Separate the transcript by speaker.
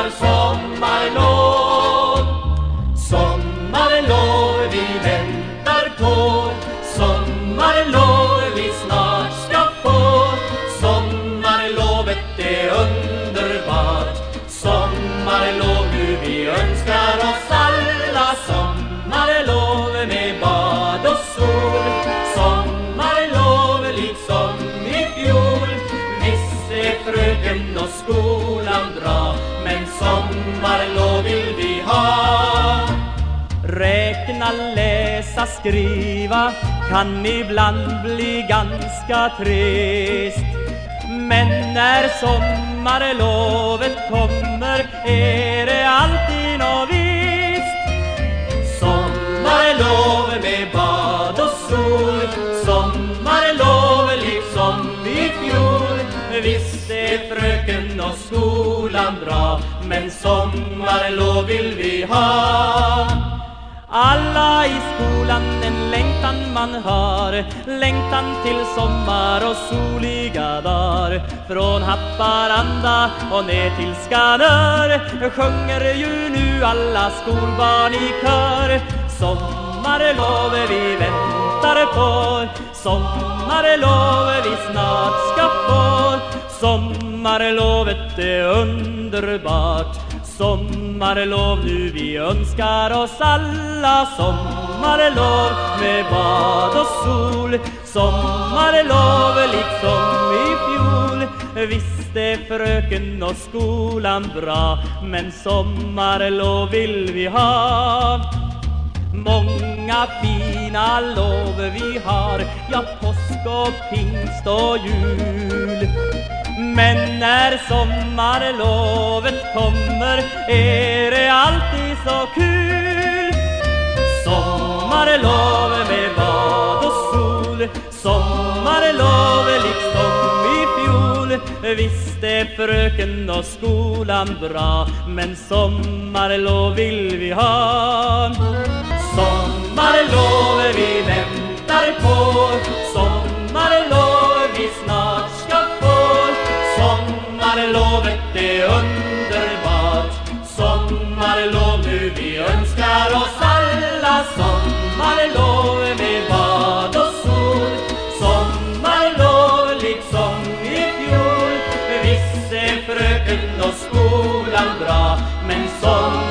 Speaker 1: väntar sommarlov. Sommarlov vi väntar på. Sommarlov vi snart ska få. Sommarlovet är underbart. Sommarlov nu vi önskar oss alla. Sommarlov med bad och sol. Sommarlov liksom i fjol. Visst är fröken och skolan sommarlov vill vi ha.
Speaker 2: Räkna, läsa, skriva kan ibland bli ganska trist. Men när sommarlovet kommer är det alltid något visst
Speaker 1: Sommarlov med bad och sol. Sommarlov liksom i fjol. Visst fröken och skolan bra Men sommarlov vill vi ha.
Speaker 2: Alla i skolan en längtan man har Längtan till sommar och soliga dagar. Från Haparanda och ner till Skanör Sjunger ju nu alla skolbarn i kör. Sommarlov vi väntar på Sommarlov vi snart ska Sommarlovet är underbart. Sommarlov nu vi önskar oss alla Sommarlov med bad och sol. Sommarlov liksom i fjol. Visst är fröken och skolan bra Men sommarlov vill vi ha. Många fina lov vi har Ja, påsk och pingst och jul. Men när sommarlovet kommer Är det alltid så kul. Sommarlov med bad och sol. Sommarlov liksom i fjol. Visst är fröken och skolan bra Men sommarlov vill vi ha.
Speaker 1: Det är underbart. Sommarlov nu vi önskar oss alla Sommarlov med bad och sol. Sommarlov liksom i fjol Visst är fröken och skolan bra. Men sommar